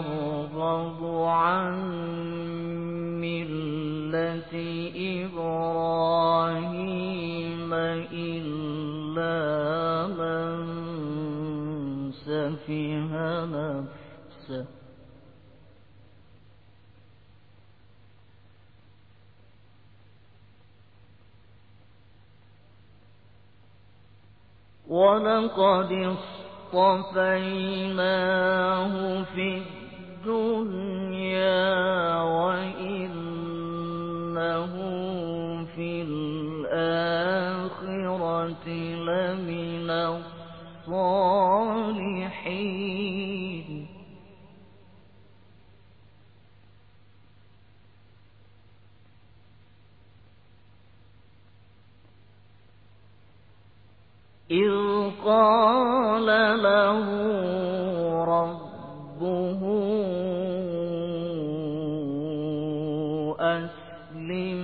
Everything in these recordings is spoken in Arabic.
يرغب عن ملة إبراهيم إلا من سفه نفسه. ولقد اصطفيناه ربه أسلم.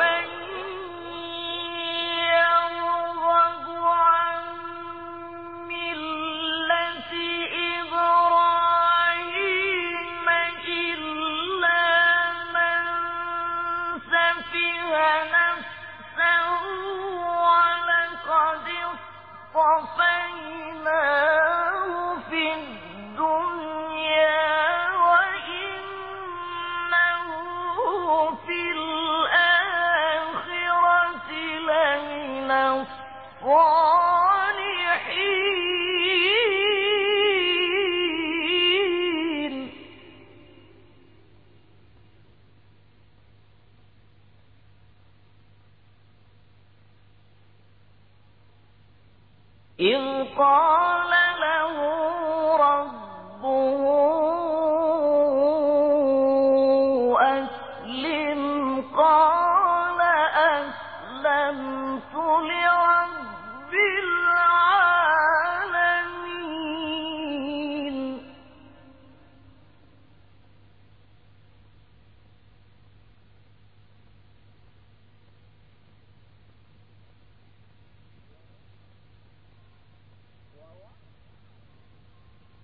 إذ قال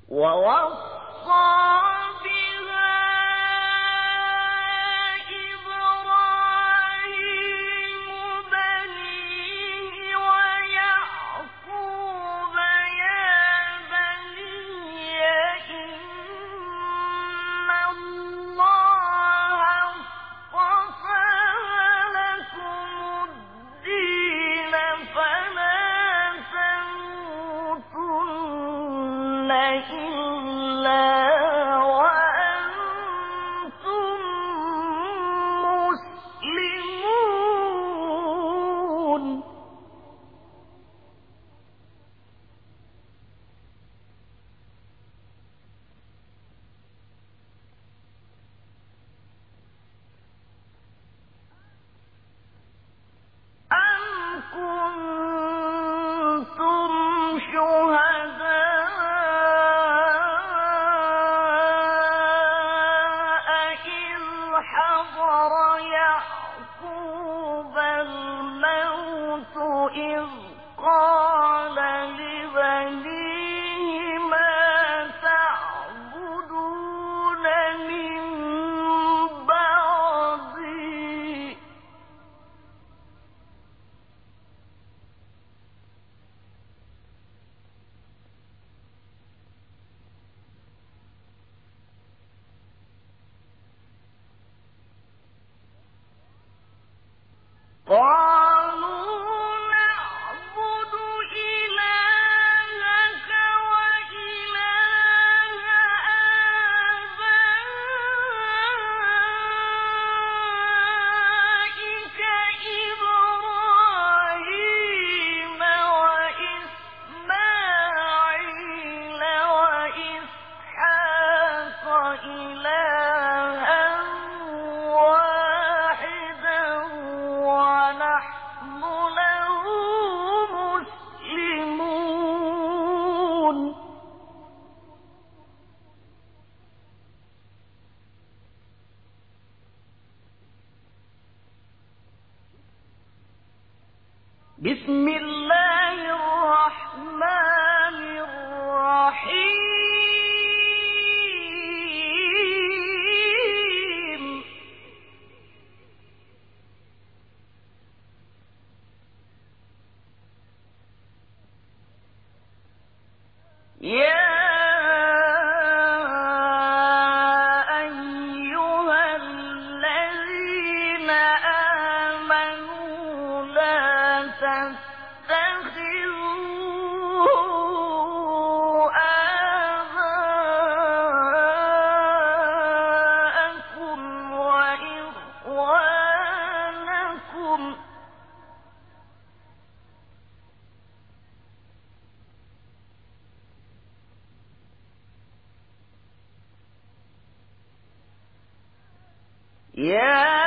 ووصى بسم الله Yeah.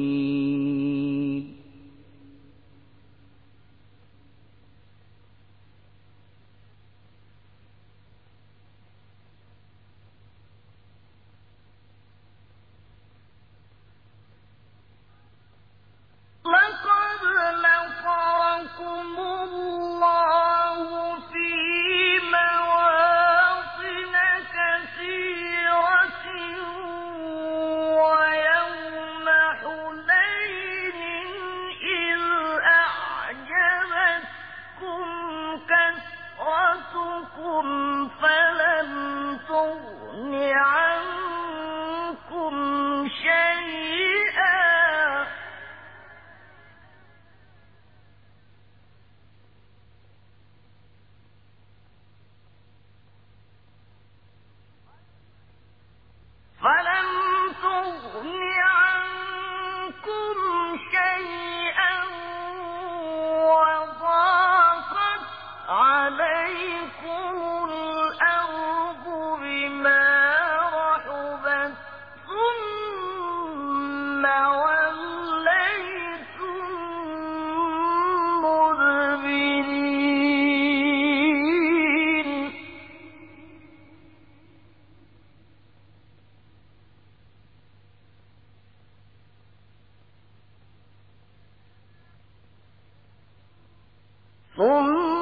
ثم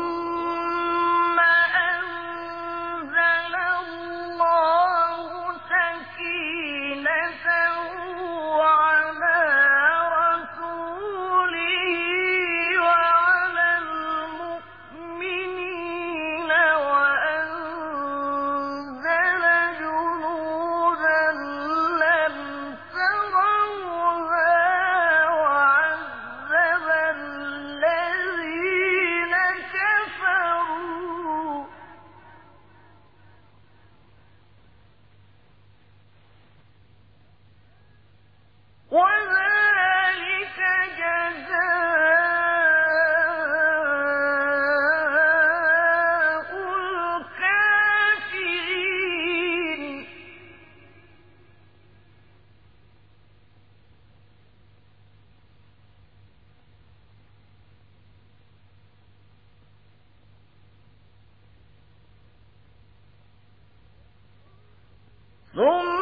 ثم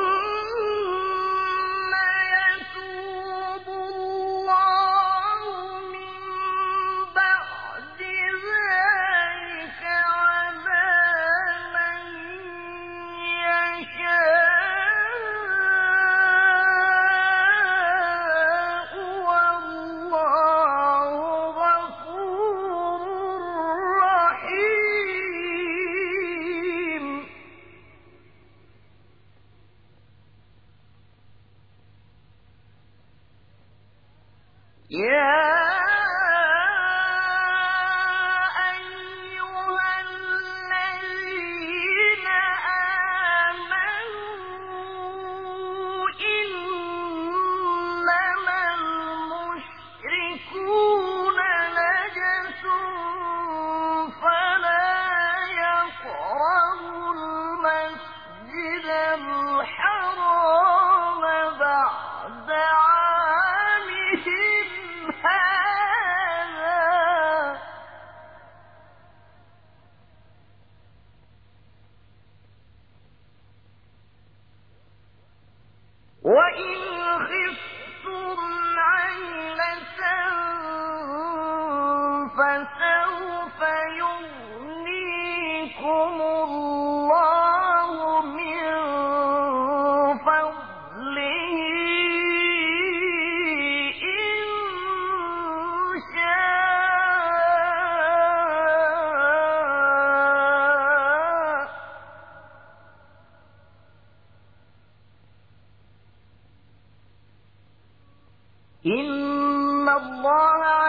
صدق الله